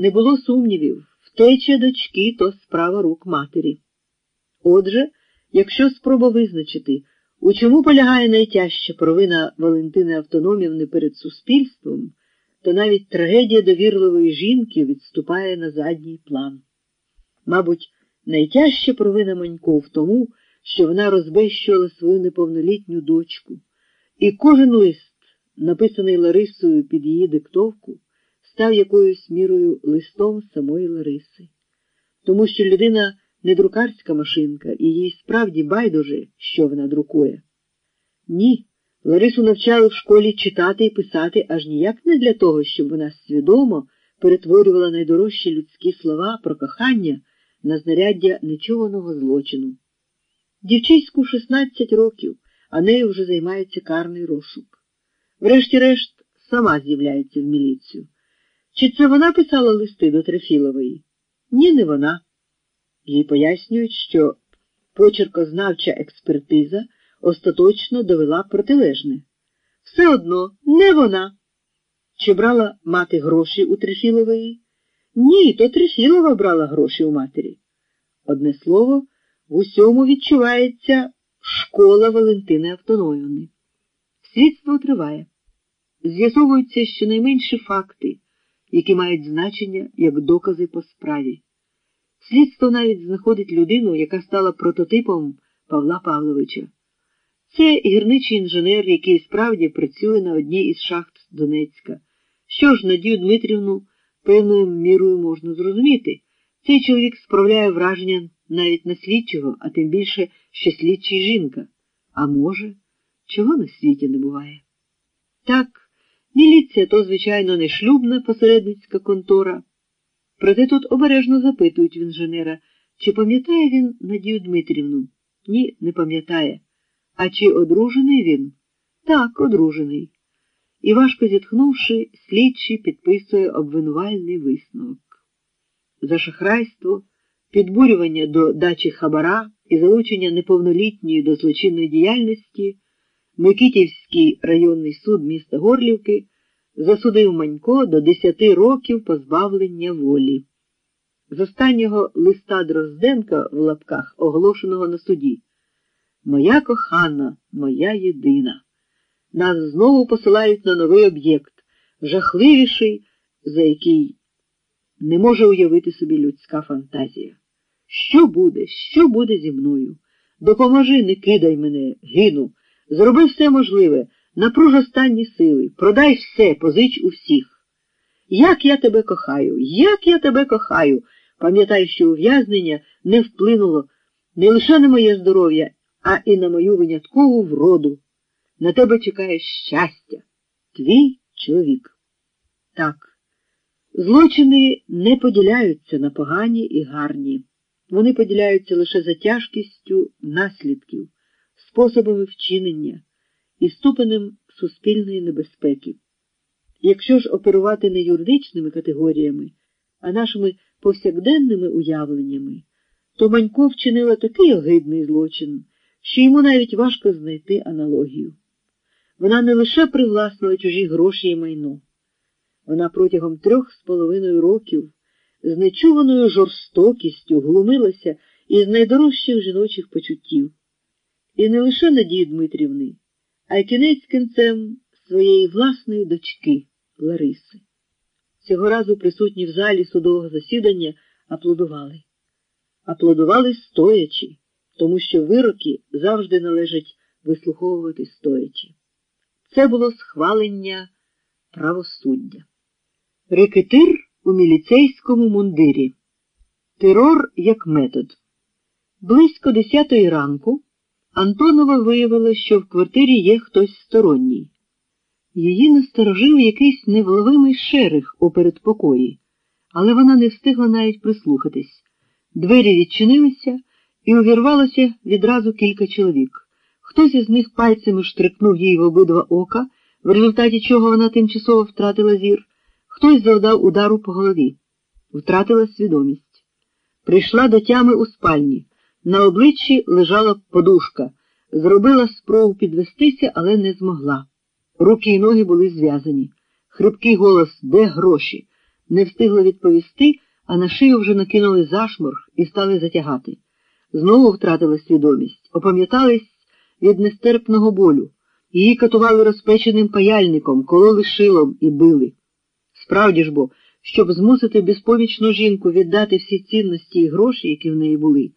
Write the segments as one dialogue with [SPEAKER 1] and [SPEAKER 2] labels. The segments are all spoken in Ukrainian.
[SPEAKER 1] Не було сумнівів, втеча дочки то справа рук матері. Отже, якщо спроба визначити, у чому полягає найтяжча провина Валентини Автономівни перед суспільством, то навіть трагедія довірливої жінки відступає на задній план. Мабуть, найтяжча провина Манько в тому, що вона розбещувала свою неповнолітню дочку, і кожен лист, написаний Ларисою під її диктовку, став якоюсь мірою листом самої Лариси, тому що людина не друкарська машинка, і їй справді байдуже, що вона друкує. Ні, Ларису навчали в школі читати і писати аж ніяк не для того, щоб вона свідомо перетворювала найдорожчі людські слова про кохання на знаряддя нечуваного злочину. Дівчиську 16 років, а нею вже займається карний розшук. Врешті-решт, сама з'являється в міліцію. Чи це вона писала листи до Трефілової? Ні, не вона. Їй пояснюють, що почеркознавча експертиза остаточно довела протилежне. Все одно не вона. Чи брала мати гроші у Трефілової? Ні, то Трефілова брала гроші у матері. Одне слово, в усьому відчувається школа Валентини Автономівни. Слідство триває. З'ясовуються щонайменші факти, які мають значення як докази по справі. Слідство навіть знаходить людину, яка стала прототипом Павла Павловича. Це гірничий інженер, який справді працює на одній із шахт Донецька. Що ж, Надію Дмитрівну певною мірою можна зрозуміти. Цей чоловік справляє враження навіть на слідчого, а тим більше, що слідчий жінка. А може, чого на світі не буває? Так, міліція то, звичайно, не шлюбна посередницька контора. Проте тут обережно запитують в інженера, чи пам'ятає він Надію Дмитрівну? Ні, не пам'ятає. А чи одружений він? Так, одружений. І, важко зітхнувши, слідчий підписує обвинувальний висновок. За шахрайство, підбурювання до дачі хабара і залучення неповнолітньої до злочинної діяльності Микитівський районний суд міста Горлівки засудив Манько до 10 років позбавлення волі. З останнього листа Дрозденка в лапках, оголошеного на суді. Моя кохана, моя єдина. Нас знову посилають на новий об'єкт, жахливіший, за який не може уявити собі людська фантазія. Що буде, що буде зі мною? Допоможи, не кидай мене, гину, зроби все можливе, напруж останні сили, продай все, позич у всіх. Як я тебе кохаю, як я тебе кохаю, пам'ятай, що ув'язнення не вплинуло не лише на моє здоров'я, а і на мою виняткову вроду. На тебе чекає щастя, твій чоловік. Так, злочини не поділяються на погані і гарні. Вони поділяються лише за тяжкістю наслідків, способами вчинення і ступенем суспільної небезпеки. Якщо ж оперувати не юридичними категоріями, а нашими повсякденними уявленнями, то Манько вчинила такий огидний злочин, що йому навіть важко знайти аналогію. Вона не лише привласнила чужі гроші і майно, вона протягом трьох з половиною років з нечуваною жорстокістю глумилася із найдорожчих жіночих почуттів. І не лише Надії Дмитрівни, а й кінець кінцем своєї власної дочки Лариси. Цього разу присутні в залі судового засідання аплодували. Аплодували стоячи, тому що вироки завжди належать вислуховувати стоячи. Це було схвалення правосуддя. Рекетир у міліцейському мундирі. Терор як метод. Близько десятої ранку Антонова виявила, що в квартирі є хтось сторонній. Її насторожив якийсь невловимий шерих у передпокої, але вона не встигла навіть прислухатись. Двері відчинилися і увірвалося відразу кілька чоловік. Хтось із них пальцями штрикнув їй в обидва ока, в результаті чого вона тимчасово втратила зір. Хтось завдав удару по голові, втратила свідомість. Прийшла до тями у спальні. На обличчі лежала подушка, зробила спробу підвестися, але не змогла. Руки й ноги були зв'язані. Хрипкий голос де гроші? Не встигла відповісти, а на шию вже накинули зашморг і стали затягати. Знову втратила свідомість, опам'ятались від нестерпного болю. Її катували розпеченим паяльником, кололи шилом і били. Справді ж бо, щоб змусити безпомічну жінку віддати всі цінності і гроші, які в неї були,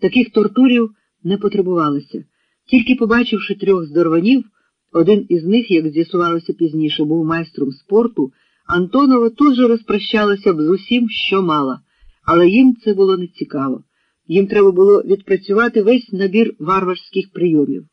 [SPEAKER 1] таких тортурів не потребувалося. Тільки побачивши трьох здорванів, один із них, як з'ясувалося пізніше, був майстром спорту, Антонова тут же розпрощалася б з усім, що мала, але їм це було нецікаво. Їм треба було відпрацювати весь набір варварських прийомів.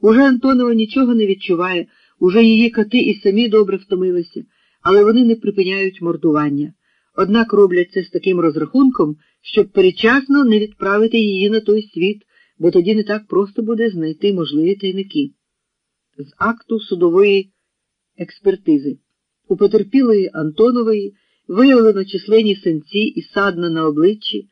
[SPEAKER 1] Уже Антонова нічого не відчуває, уже її коти і самі добре втомилися, але вони не припиняють мордування. Однак роблять це з таким розрахунком, щоб перечасно не відправити її на той світ, бо тоді не так просто буде знайти можливі тайники. З акту судової експертизи у потерпілої Антонової виявлено численні синці і садна на обличчі.